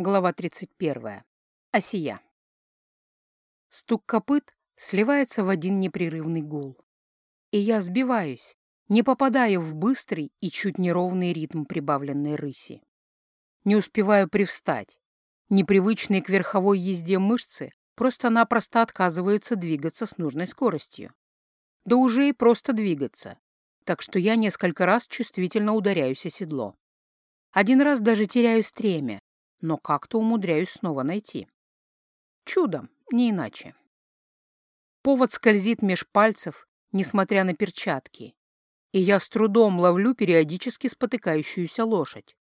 Глава 31. Осия. Стук копыт сливается в один непрерывный гул. И я сбиваюсь, не попадаю в быстрый и чуть неровный ритм прибавленной рыси. Не успеваю привстать. Непривычные к верховой езде мышцы просто-напросто отказываются двигаться с нужной скоростью. Да уже и просто двигаться. Так что я несколько раз чувствительно ударяюсь о седло. Один раз даже теряю стремя, но как-то умудряюсь снова найти. Чудом, не иначе. Повод скользит меж пальцев, несмотря на перчатки, и я с трудом ловлю периодически спотыкающуюся лошадь.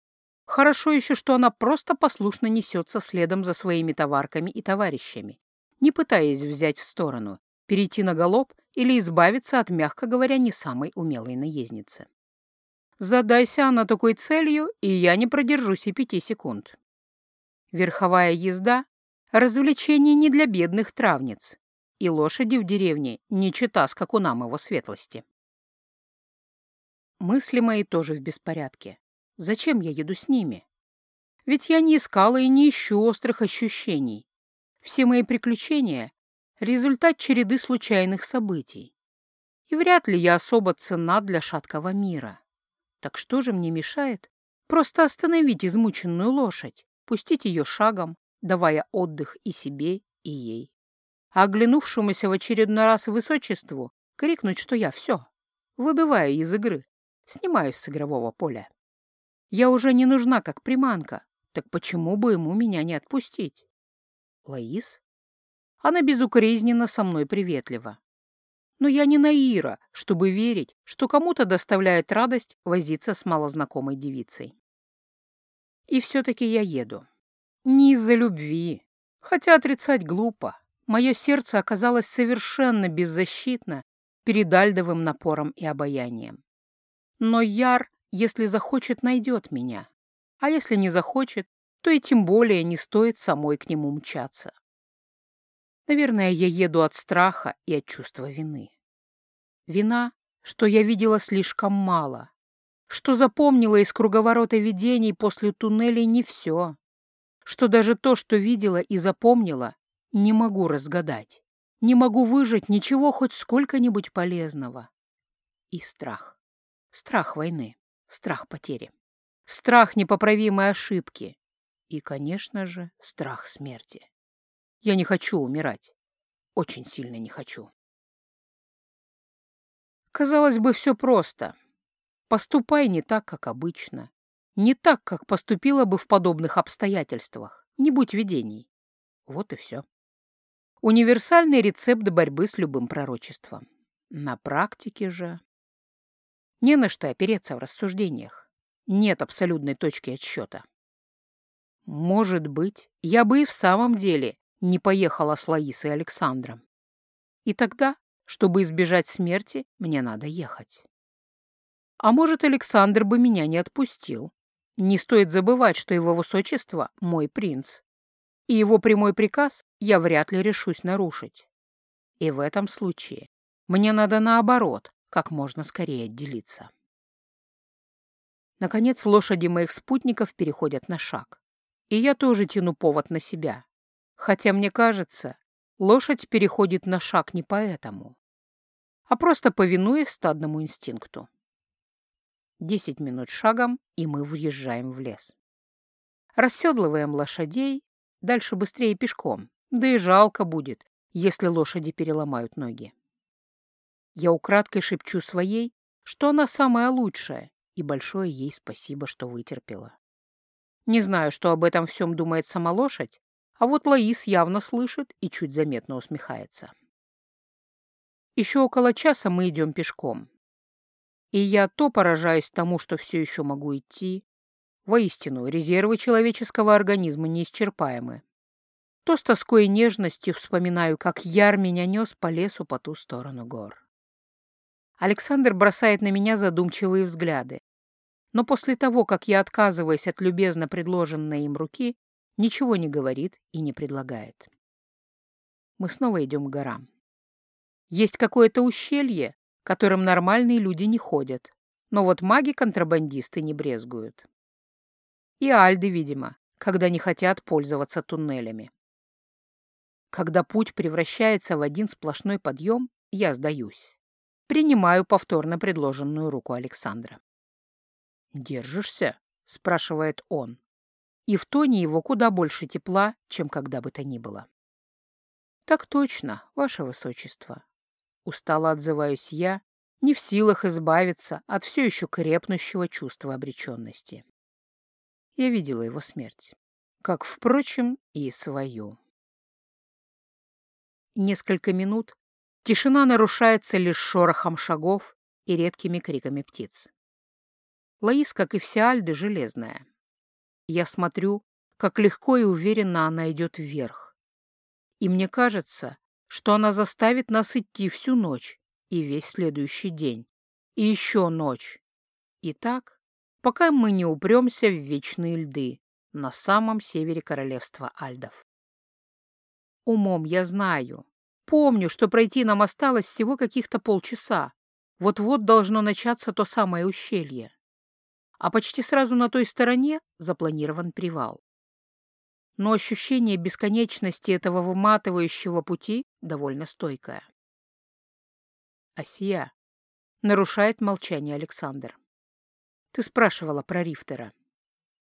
Хорошо еще, что она просто послушно несется следом за своими товарками и товарищами, не пытаясь взять в сторону, перейти на галоп или избавиться от, мягко говоря, не самой умелой наездницы. Задайся она такой целью, и я не продержусь и пяти секунд. Верховая езда — развлечение не для бедных травниц, и лошади в деревне не чита скакунам его светлости. Мысли мои тоже в беспорядке. Зачем я еду с ними? Ведь я не искала и не ищу острых ощущений. Все мои приключения — результат череды случайных событий. И вряд ли я особо ценна для шаткого мира. Так что же мне мешает просто остановить измученную лошадь, пустить ее шагом, давая отдых и себе, и ей. А оглянувшемуся в очередной раз высочеству крикнуть, что я все, выбиваю из игры, снимаюсь с игрового поля. Я уже не нужна как приманка, так почему бы ему меня не отпустить? Лаис? Она безукоризненно со мной приветлива. Но я не Наира, чтобы верить, что кому-то доставляет радость возиться с малознакомой девицей. И все-таки я еду. Не из-за любви. Хотя отрицать глупо. Мое сердце оказалось совершенно беззащитно перед Альдовым напором и обаянием. Но Яр, если захочет, найдет меня. А если не захочет, то и тем более не стоит самой к нему мчаться. Наверное, я еду от страха и от чувства вины. Вина, что я видела слишком мало, что запомнила из круговорота видений после туннелей не все, что даже то, что видела и запомнила, не могу разгадать, не могу выжить ничего хоть сколько-нибудь полезного. И страх. Страх войны, страх потери, страх непоправимой ошибки и, конечно же, страх смерти. Я не хочу умирать, очень сильно не хочу. Казалось бы, все просто — Поступай не так, как обычно. Не так, как поступила бы в подобных обстоятельствах. Не будь видений. Вот и все. Универсальный рецепт борьбы с любым пророчеством. На практике же... Не на что опереться в рассуждениях. Нет абсолютной точки отсчета. Может быть, я бы и в самом деле не поехала с Лаисой Александром. И тогда, чтобы избежать смерти, мне надо ехать. А может, Александр бы меня не отпустил. Не стоит забывать, что его высочество — мой принц. И его прямой приказ я вряд ли решусь нарушить. И в этом случае мне надо наоборот, как можно скорее отделиться. Наконец лошади моих спутников переходят на шаг. И я тоже тяну повод на себя. Хотя, мне кажется, лошадь переходит на шаг не поэтому, а просто повинуясь стадному инстинкту. Десять минут шагом, и мы въезжаем в лес. Расседлываем лошадей, дальше быстрее пешком, да и жалко будет, если лошади переломают ноги. Я украдкой шепчу своей, что она самая лучшая, и большое ей спасибо, что вытерпела. Не знаю, что об этом всем думает сама лошадь, а вот Лаис явно слышит и чуть заметно усмехается. Еще около часа мы идем пешком. И я то поражаюсь тому, что все еще могу идти. Воистину, резервы человеческого организма неисчерпаемы. То с тоской и нежностью вспоминаю, как Яр меня нес по лесу по ту сторону гор. Александр бросает на меня задумчивые взгляды. Но после того, как я отказываюсь от любезно предложенной им руки, ничего не говорит и не предлагает. Мы снова идем к горам. Есть какое-то ущелье, которым нормальные люди не ходят. Но вот маги-контрабандисты не брезгуют. И Альды, видимо, когда не хотят пользоваться туннелями. Когда путь превращается в один сплошной подъем, я сдаюсь. Принимаю повторно предложенную руку Александра. «Держишься?» — спрашивает он. И в тоне его куда больше тепла, чем когда бы то ни было. «Так точно, ваше высочество». Устало отзываюсь я, не в силах избавиться от все еще крепнущего чувства обреченности. Я видела его смерть, как, впрочем, и свою. Несколько минут тишина нарушается лишь шорохом шагов и редкими криками птиц. Лаис, как и все Альды, железная. Я смотрю, как легко и уверенно она идет вверх. И мне кажется, что она заставит нас идти всю ночь и весь следующий день, и еще ночь. И так, пока мы не упремся в вечные льды на самом севере королевства Альдов. Умом я знаю. Помню, что пройти нам осталось всего каких-то полчаса. Вот-вот должно начаться то самое ущелье. А почти сразу на той стороне запланирован привал. Но ощущение бесконечности этого выматывающего пути довольно стойкое. Асия. Нарушает молчание Александр. Ты спрашивала про Рифтера.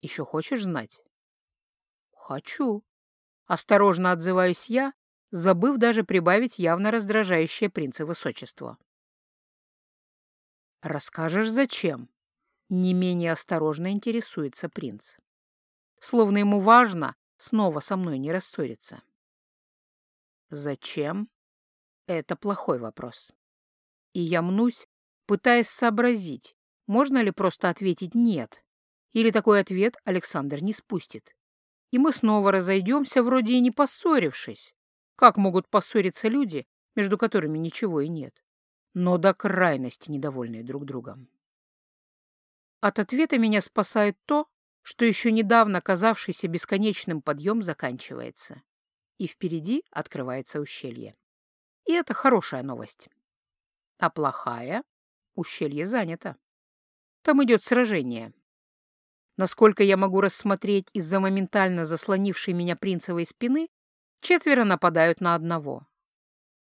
Еще хочешь знать? Хочу. Осторожно отзываюсь я, забыв даже прибавить явно раздражающее принца высочества. «Расскажешь, зачем?» Не менее осторожно интересуется принц. Словно ему важно снова со мной не рассориться. «Зачем?» Это плохой вопрос. И я мнусь, пытаясь сообразить, можно ли просто ответить «нет», или такой ответ Александр не спустит и мы снова разойдемся, вроде и не поссорившись. Как могут поссориться люди, между которыми ничего и нет, но до крайности недовольные друг другом? От ответа меня спасает то, что еще недавно казавшийся бесконечным подъем заканчивается, и впереди открывается ущелье. И это хорошая новость. А плохая — ущелье занято. Там идет сражение, Насколько я могу рассмотреть из-за моментально заслонившей меня принцевой спины, четверо нападают на одного.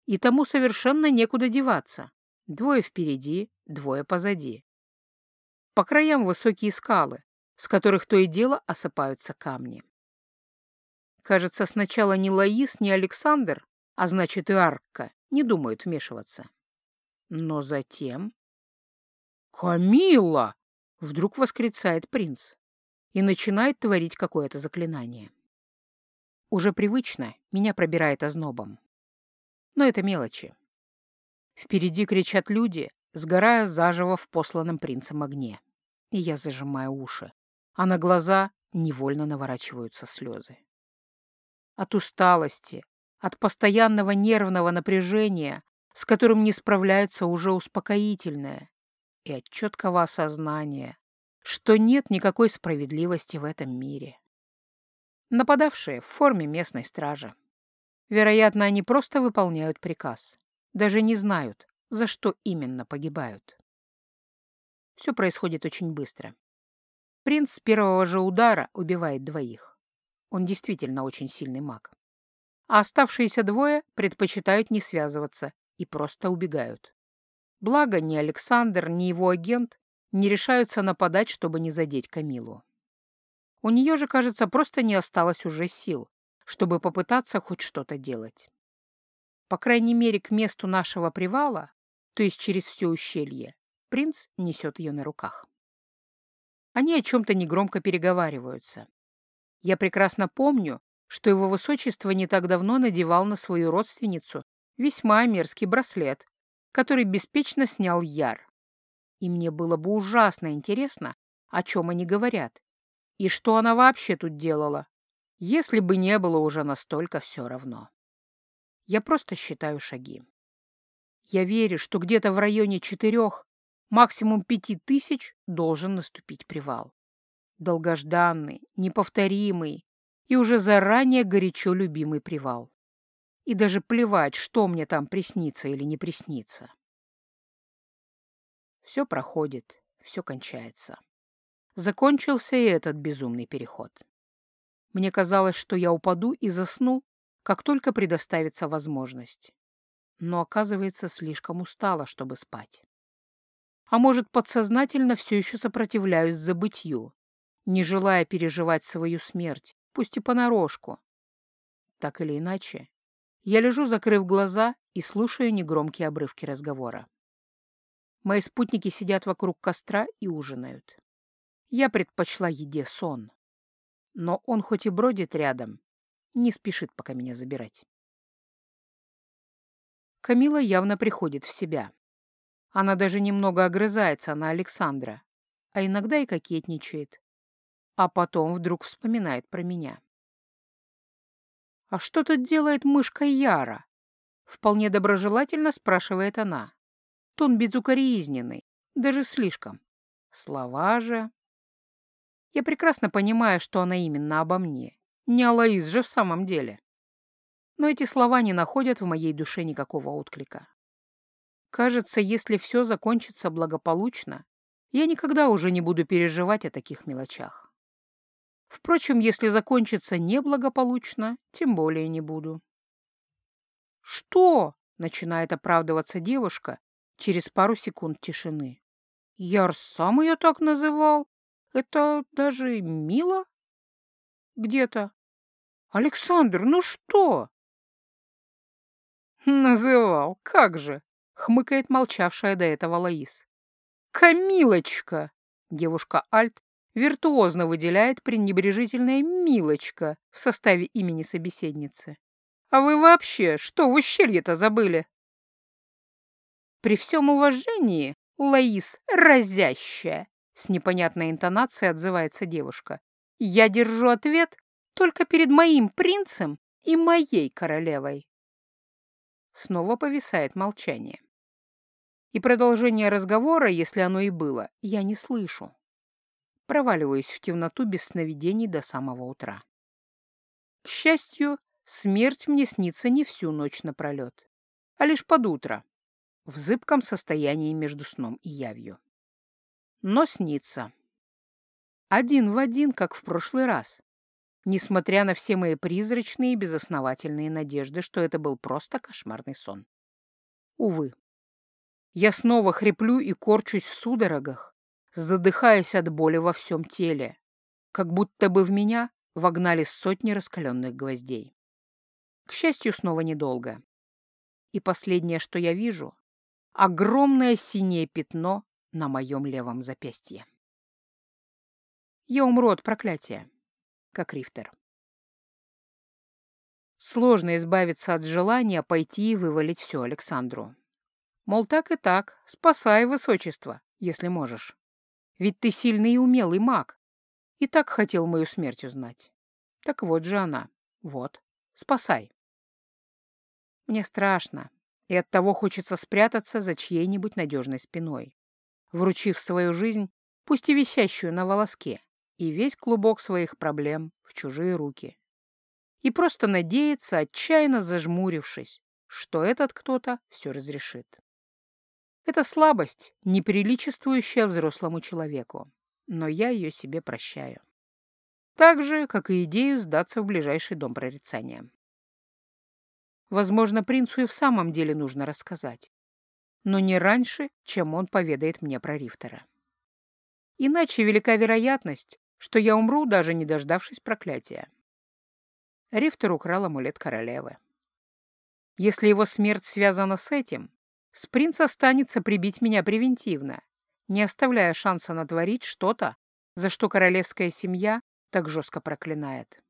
И тому совершенно некуда деваться. Двое впереди, двое позади. По краям высокие скалы, с которых то и дело осыпаются камни. Кажется, сначала ни Лаис, ни Александр, а значит и Аркка, не думают вмешиваться. Но затем... «Камила!» — вдруг восклицает принц и начинает творить какое-то заклинание. Уже привычно меня пробирает ознобом. Но это мелочи. Впереди кричат люди, сгорая заживо в посланном принцем огне. И я зажимаю уши, а на глаза невольно наворачиваются слезы. От усталости, от постоянного нервного напряжения, с которым не справляется уже успокоительное, и от четкого осознания, что нет никакой справедливости в этом мире. Нападавшие в форме местной стражи. Вероятно, они просто выполняют приказ, даже не знают, за что именно погибают. Все происходит очень быстро. Принц с первого же удара убивает двоих. Он действительно очень сильный маг. А оставшиеся двое предпочитают не связываться и просто убегают. Благо, ни Александр, ни его агент не решаются нападать, чтобы не задеть Камилу. У нее же, кажется, просто не осталось уже сил, чтобы попытаться хоть что-то делать. По крайней мере, к месту нашего привала, то есть через все ущелье, принц несет ее на руках. Они о чем-то негромко переговариваются. Я прекрасно помню, что его высочество не так давно надевал на свою родственницу весьма мерзкий браслет, который беспечно снял Яр. И мне было бы ужасно интересно, о чем они говорят, и что она вообще тут делала, если бы не было уже настолько все равно. Я просто считаю шаги. Я верю, что где-то в районе четырех, максимум пяти тысяч должен наступить привал. Долгожданный, неповторимый и уже заранее горячо любимый привал. И даже плевать, что мне там приснится или не приснится. Все проходит, все кончается. Закончился и этот безумный переход. Мне казалось, что я упаду и засну, как только предоставится возможность. Но, оказывается, слишком устала, чтобы спать. А может, подсознательно все еще сопротивляюсь забытью, не желая переживать свою смерть, пусть и понарошку. Так или иначе, я лежу, закрыв глаза, и слушаю негромкие обрывки разговора. Мои спутники сидят вокруг костра и ужинают. Я предпочла еде сон. Но он хоть и бродит рядом, не спешит пока меня забирать. Камила явно приходит в себя. Она даже немного огрызается на Александра, а иногда и кокетничает. А потом вдруг вспоминает про меня. «А что тут делает мышка Яра?» Вполне доброжелательно спрашивает она. Тон безукоризненный, даже слишком. Слова же... Я прекрасно понимаю, что она именно обо мне. Не Алаис же в самом деле. Но эти слова не находят в моей душе никакого отклика. Кажется, если все закончится благополучно, я никогда уже не буду переживать о таких мелочах. Впрочем, если закончится неблагополучно, тем более не буду. «Что?» — начинает оправдываться девушка через пару секунд тишины. «Яр сам ее так называл. Это даже мило?» «Где-то». «Александр, ну что?» «Называл, как же!» — хмыкает молчавшая до этого Лаис. «Камилочка!» — девушка Альт виртуозно выделяет пренебрежительное «милочка» в составе имени собеседницы. А вы вообще что в ущелье-то забыли? При всем уважении, Лаис разящая, с непонятной интонацией отзывается девушка. Я держу ответ только перед моим принцем и моей королевой. Снова повисает молчание. И продолжение разговора, если оно и было, я не слышу. Проваливаюсь в темноту без сновидений до самого утра. К счастью, Смерть мне снится не всю ночь напролет, а лишь под утро, в зыбком состоянии между сном и явью. Но снится. Один в один, как в прошлый раз, несмотря на все мои призрачные и безосновательные надежды, что это был просто кошмарный сон. Увы. Я снова хриплю и корчусь в судорогах, задыхаясь от боли во всем теле, как будто бы в меня вогнали сотни раскаленных гвоздей. К счастью, снова недолго. И последнее, что я вижу — огромное синее пятно на моем левом запястье. Я умру от проклятия, как Рифтер. Сложно избавиться от желания пойти и вывалить все Александру. Мол, так и так, спасай высочество, если можешь. Ведь ты сильный и умелый маг. И так хотел мою смерть узнать. Так вот же она. Вот. Спасай. Мне страшно, и оттого хочется спрятаться за чьей-нибудь надежной спиной, вручив свою жизнь, пусть и висящую на волоске, и весь клубок своих проблем в чужие руки. И просто надеяться, отчаянно зажмурившись, что этот кто-то все разрешит. Это слабость, неприличествующая взрослому человеку, но я ее себе прощаю. Так же, как и идею сдаться в ближайший дом прорицания. Возможно, принцу и в самом деле нужно рассказать. Но не раньше, чем он поведает мне про Рифтера. Иначе велика вероятность, что я умру, даже не дождавшись проклятия. Рифтер украл амулет королевы. Если его смерть связана с этим, с принца останется прибить меня превентивно, не оставляя шанса натворить что-то, за что королевская семья так жестко проклинает.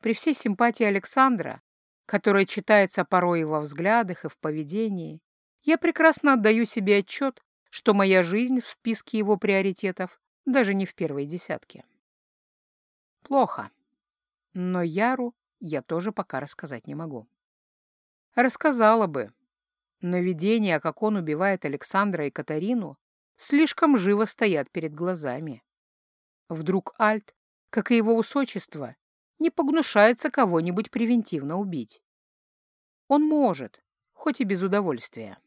При всей симпатии Александра которое читается порой и во взглядах, и в поведении, я прекрасно отдаю себе отчет, что моя жизнь в списке его приоритетов даже не в первой десятке. Плохо. Но Яру я тоже пока рассказать не могу. Рассказала бы, но видения, как он убивает Александра и Катарину, слишком живо стоят перед глазами. Вдруг Альт, как и его высочество, не погнушается кого-нибудь превентивно убить. Он может, хоть и без удовольствия.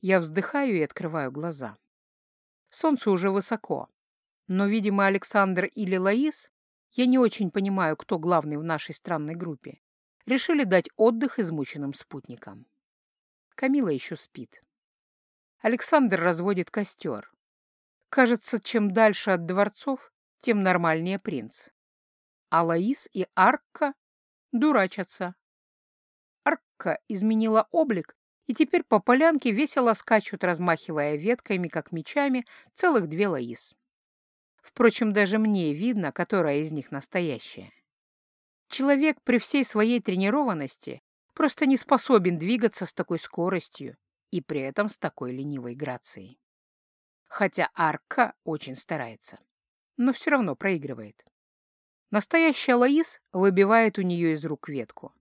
Я вздыхаю и открываю глаза. Солнце уже высоко, Но, видимо, Александр или Лаис, я не очень понимаю, кто главный в нашей странной группе, решили дать отдых измученным спутникам. Камила еще спит. Александр разводит костер. Кажется, чем дальше от дворцов, тем нормальнее принц. А Лаис и Арка дурачатся. Арка изменила облик и теперь по полянке весело скачут, размахивая ветками, как мечами, целых две Лаис. Впрочем, даже мне видно, которая из них настоящая. Человек при всей своей тренированности просто не способен двигаться с такой скоростью и при этом с такой ленивой грацией. Хотя Арка очень старается, но все равно проигрывает. Настоящая Лаис выбивает у нее из рук ветку,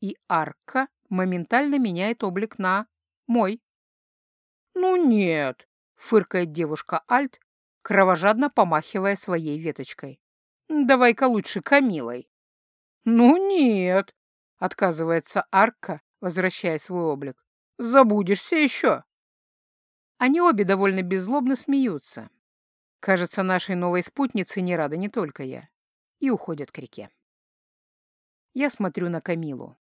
и Арка моментально меняет облик на мой. «Ну нет», — фыркает девушка Альт, кровожадно помахивая своей веточкой. «Давай-ка лучше Камилой». «Ну нет», — отказывается Арка, возвращая свой облик. «Забудешься еще». Они обе довольно беззлобно смеются. Кажется, нашей новой спутнице не рада не только я. И уходят к реке. Я смотрю на Камилу.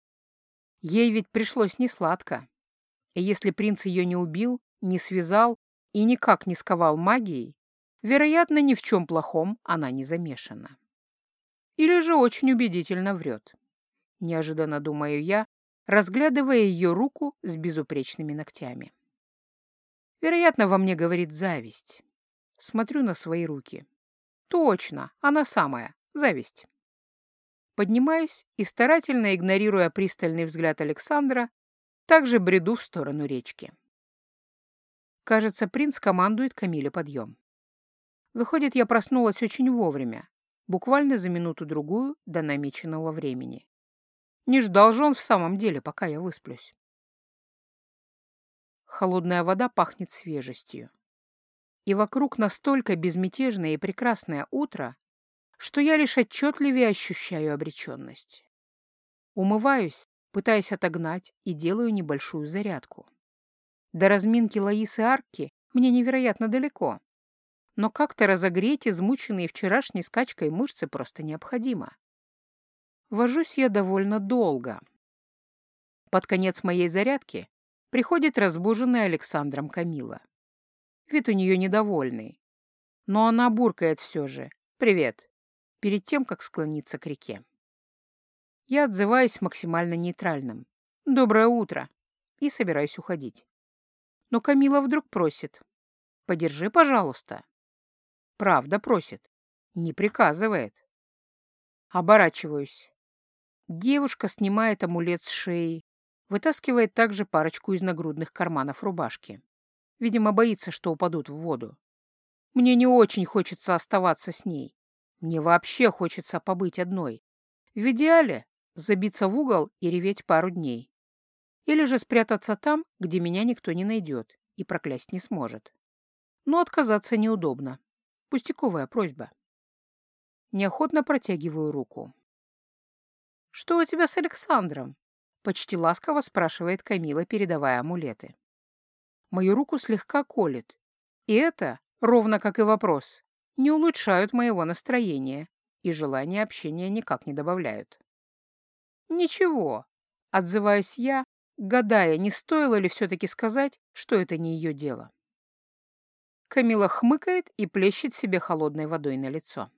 Ей ведь пришлось несладко. И если принц ее не убил, не связал и никак не сковал магией, вероятно, ни в чем плохом она не замешана. Или же очень убедительно врет. Неожиданно думаю я, разглядывая ее руку с безупречными ногтями. Вероятно, во мне говорит зависть. Смотрю на свои руки. Точно, она самая, зависть. Поднимаюсь и, старательно игнорируя пристальный взгляд Александра, также бреду в сторону речки. Кажется, принц командует Камиле подъем. Выходит, я проснулась очень вовремя, буквально за минуту-другую до намеченного времени. Не ждал же он в самом деле, пока я высплюсь. Холодная вода пахнет свежестью. И вокруг настолько безмятежное и прекрасное утро, что я лишь отчетливее ощущаю обреченность. Умываюсь, пытаясь отогнать, и делаю небольшую зарядку. До разминки Лаисы Арки мне невероятно далеко, но как-то разогреть измученные вчерашней скачкой мышцы просто необходимо. Вожусь я довольно долго. Под конец моей зарядки Приходит разбуженная Александром Камила. Вид у нее недовольный. Но она буркает все же «Привет» перед тем, как склониться к реке. Я отзываюсь максимально нейтральным «Доброе утро» и собираюсь уходить. Но Камила вдруг просит «Подержи, пожалуйста». Правда просит, не приказывает. Оборачиваюсь. Девушка снимает амулет с шеи, Вытаскивает также парочку из нагрудных карманов рубашки. Видимо, боится, что упадут в воду. Мне не очень хочется оставаться с ней. Мне вообще хочется побыть одной. В идеале забиться в угол и реветь пару дней. Или же спрятаться там, где меня никто не найдет и проклясть не сможет. Но отказаться неудобно. Пустяковая просьба. Неохотно протягиваю руку. «Что у тебя с Александром?» Почти ласково спрашивает Камила, передавая амулеты. Мою руку слегка колет. И это, ровно как и вопрос, не улучшают моего настроения и желания общения никак не добавляют. «Ничего», — отзываюсь я, гадая, не стоило ли все-таки сказать, что это не ее дело. Камила хмыкает и плещет себе холодной водой на лицо.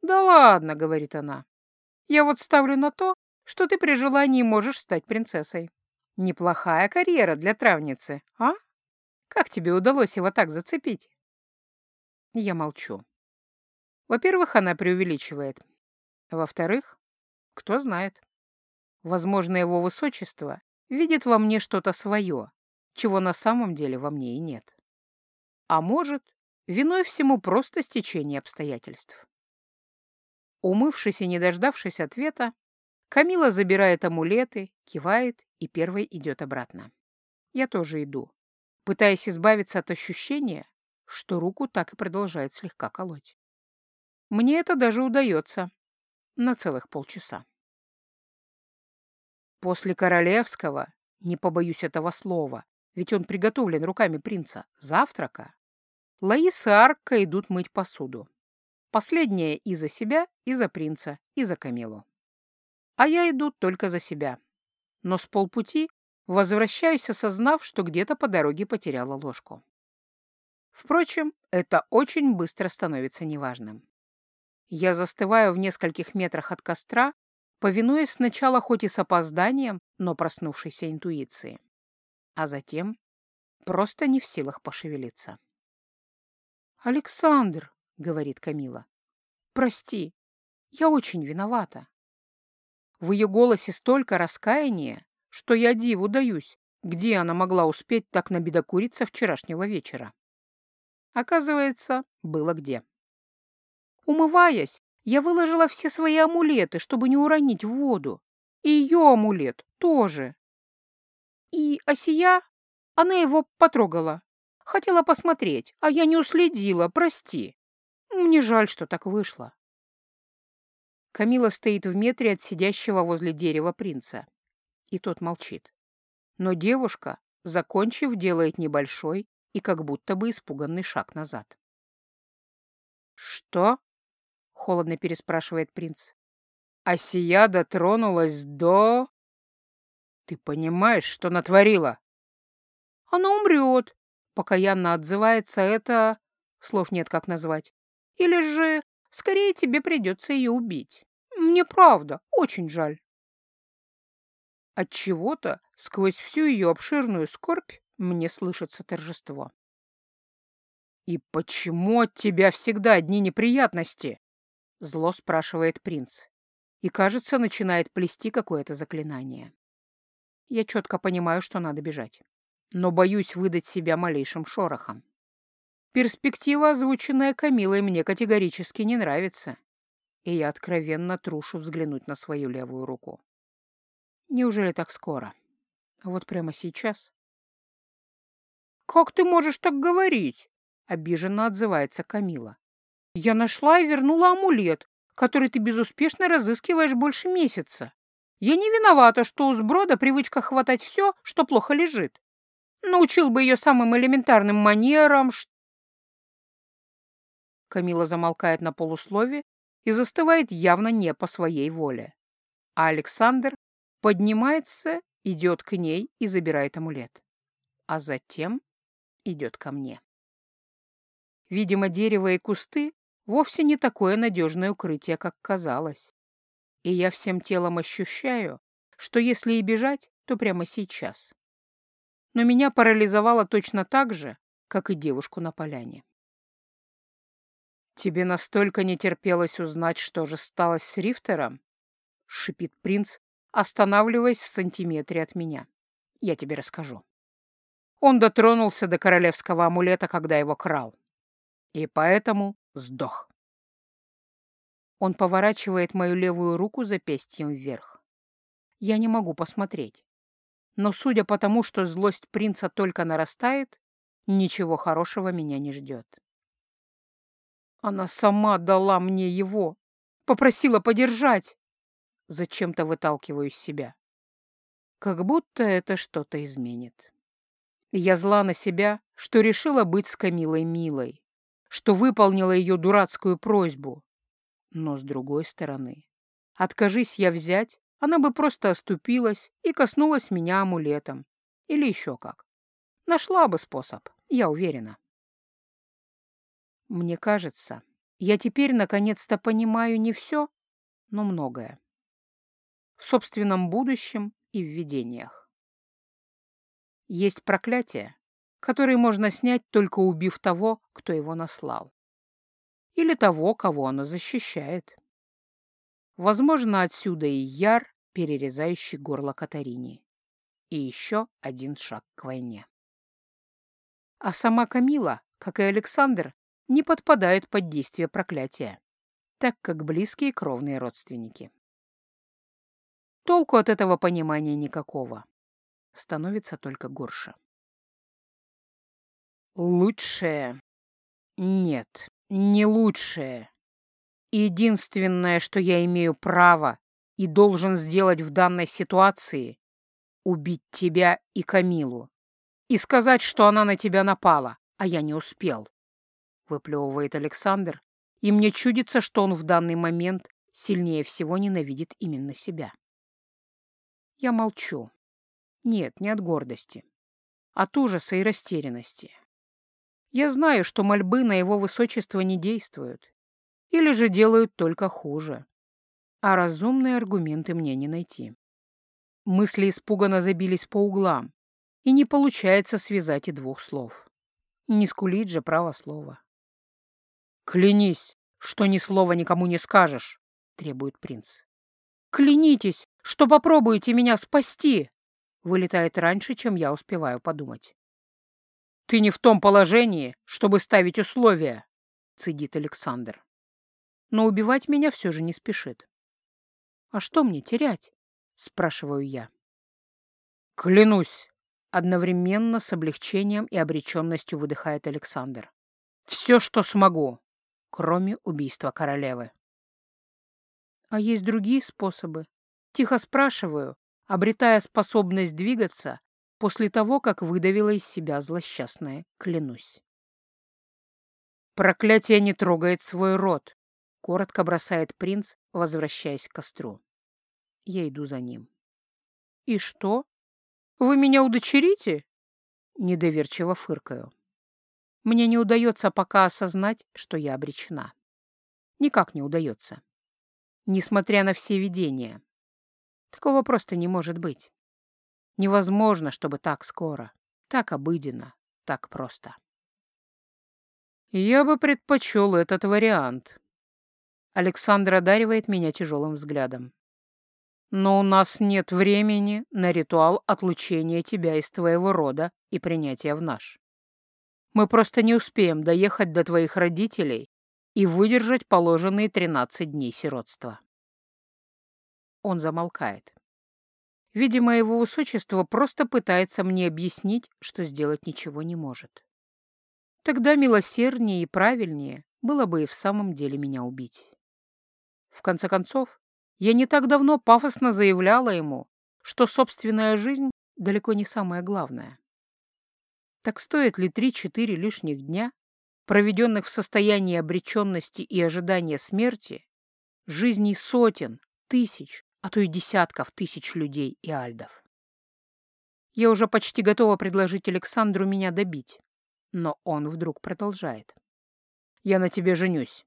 «Да ладно», — говорит она, — «я вот ставлю на то, что ты при желании можешь стать принцессой. Неплохая карьера для травницы, а? Как тебе удалось его так зацепить? Я молчу. Во-первых, она преувеличивает. Во-вторых, кто знает. Возможно, его высочество видит во мне что-то свое, чего на самом деле во мне и нет. А может, виной всему просто стечение обстоятельств. Умывшись и не дождавшись ответа, Камила забирает амулеты, кивает и первой идет обратно. Я тоже иду, пытаясь избавиться от ощущения, что руку так и продолжает слегка колоть. Мне это даже удается на целых полчаса. После королевского, не побоюсь этого слова, ведь он приготовлен руками принца, завтрака, Лаис и Арка идут мыть посуду. Последняя и за себя, и за принца, и за Камилу. А я иду только за себя. Но с полпути возвращаюсь, осознав, что где-то по дороге потеряла ложку. Впрочем, это очень быстро становится неважным. Я застываю в нескольких метрах от костра, повинуясь сначала хоть и с опозданием, но проснувшейся интуиции. А затем просто не в силах пошевелиться. «Александр», — говорит Камила, — «прости, я очень виновата». В ее голосе столько раскаяния, что я диву даюсь, где она могла успеть так набедокуриться вчерашнего вечера. Оказывается, было где. Умываясь, я выложила все свои амулеты, чтобы не уронить в воду. И ее амулет тоже. И Осия, она его потрогала. Хотела посмотреть, а я не уследила, прости. Мне жаль, что так вышло. Камила стоит в метре от сидящего возле дерева принца. И тот молчит. Но девушка, закончив, делает небольшой и как будто бы испуганный шаг назад. «Что?» — холодно переспрашивает принц. «Асия дотронулась до...» «Ты понимаешь, что натворила?» «Она умрет», — покаянно отзывается это... Слов нет, как назвать. «Или же, скорее тебе придется ее убить. Мне правда, очень жаль». От чего то сквозь всю ее обширную скорбь мне слышится торжество. «И почему от тебя всегда одни неприятности?» Зло спрашивает принц. И, кажется, начинает плести какое-то заклинание. Я четко понимаю, что надо бежать. Но боюсь выдать себя малейшим шорохом. Перспектива, озвученная Камилой, мне категорически не нравится. И я откровенно трушу взглянуть на свою левую руку. Неужели так скоро? Вот прямо сейчас? «Как ты можешь так говорить?» — обиженно отзывается Камила. «Я нашла и вернула амулет, который ты безуспешно разыскиваешь больше месяца. Я не виновата, что у сброда привычка хватать все, что плохо лежит. Научил бы ее самым элементарным манерам, что...» Камила замолкает на полуслове и застывает явно не по своей воле. А Александр поднимается, идет к ней и забирает амулет. А затем идет ко мне. Видимо, дерево и кусты вовсе не такое надежное укрытие, как казалось. И я всем телом ощущаю, что если и бежать, то прямо сейчас. Но меня парализовало точно так же, как и девушку на поляне. «Тебе настолько не терпелось узнать, что же стало с Рифтером?» — шипит принц, останавливаясь в сантиметре от меня. «Я тебе расскажу». Он дотронулся до королевского амулета, когда его крал. И поэтому сдох. Он поворачивает мою левую руку запястьем вверх. Я не могу посмотреть. Но судя по тому, что злость принца только нарастает, ничего хорошего меня не ждет. Она сама дала мне его, попросила подержать. Зачем-то выталкиваю из себя. Как будто это что-то изменит. Я зла на себя, что решила быть с Камилой милой, что выполнила ее дурацкую просьбу. Но с другой стороны, откажись я взять, она бы просто оступилась и коснулась меня амулетом. Или еще как. Нашла бы способ, я уверена. Мне кажется, я теперь наконец-то понимаю не все, но многое. В собственном будущем и в видениях. Есть проклятие, которое можно снять, только убив того, кто его наслал. Или того, кого оно защищает. Возможно, отсюда и яр, перерезающий горло Катарине. И еще один шаг к войне. А сама Камила, как и Александр, не подпадают под действие проклятия, так как близкие кровные родственники. Толку от этого понимания никакого. Становится только горше. Лучшее. Нет, не лучшее. Единственное, что я имею право и должен сделать в данной ситуации — убить тебя и Камилу и сказать, что она на тебя напала, а я не успел. выплевывает Александр, и мне чудится, что он в данный момент сильнее всего ненавидит именно себя. Я молчу. Нет, не от гордости. От ужаса и растерянности. Я знаю, что мольбы на его высочество не действуют. Или же делают только хуже. А разумные аргументы мне не найти. Мысли испуганно забились по углам, и не получается связать и двух слов. Не скулить же право слова. «Клянись, что ни слова никому не скажешь», — требует принц. «Клянитесь, что попробуете меня спасти!» Вылетает раньше, чем я успеваю подумать. «Ты не в том положении, чтобы ставить условия», — цедит Александр. Но убивать меня все же не спешит. «А что мне терять?» — спрашиваю я. «Клянусь!» — одновременно с облегчением и обреченностью выдыхает Александр. «Все, что смогу, кроме убийства королевы». «А есть другие способы?» Тихо спрашиваю, обретая способность двигаться после того, как выдавила из себя злосчастное «клянусь». «Проклятие не трогает свой род», — коротко бросает принц, возвращаясь к костру. Я иду за ним. «И что? Вы меня удочерите?» Недоверчиво фыркаю. Мне не удается пока осознать, что я обречена. Никак не удается. Несмотря на все видения. Такого просто не может быть. Невозможно, чтобы так скоро, так обыденно, так просто. Я бы предпочел этот вариант. Александр одаривает меня тяжелым взглядом. Но у нас нет времени на ритуал отлучения тебя из твоего рода и принятия в наш. Мы просто не успеем доехать до твоих родителей и выдержать положенные тринадцать дней сиротства. Он замолкает. Видимо, его высочество просто пытается мне объяснить, что сделать ничего не может. Тогда милосерднее и правильнее было бы и в самом деле меня убить. В конце концов, я не так давно пафосно заявляла ему, что собственная жизнь далеко не самое главное. Так стоит ли три-четыре лишних дня, проведенных в состоянии обреченности и ожидания смерти, жизней сотен, тысяч, а то и десятков тысяч людей и альдов. Я уже почти готова предложить Александру меня добить, но он вдруг продолжает. «Я на тебе женюсь».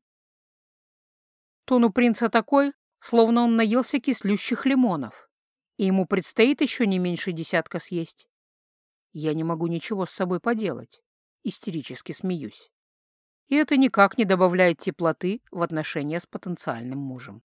Тон у принца такой, словно он наелся кислющих лимонов, и ему предстоит еще не меньше десятка съесть. Я не могу ничего с собой поделать, истерически смеюсь. И это никак не добавляет теплоты в отношения с потенциальным мужем.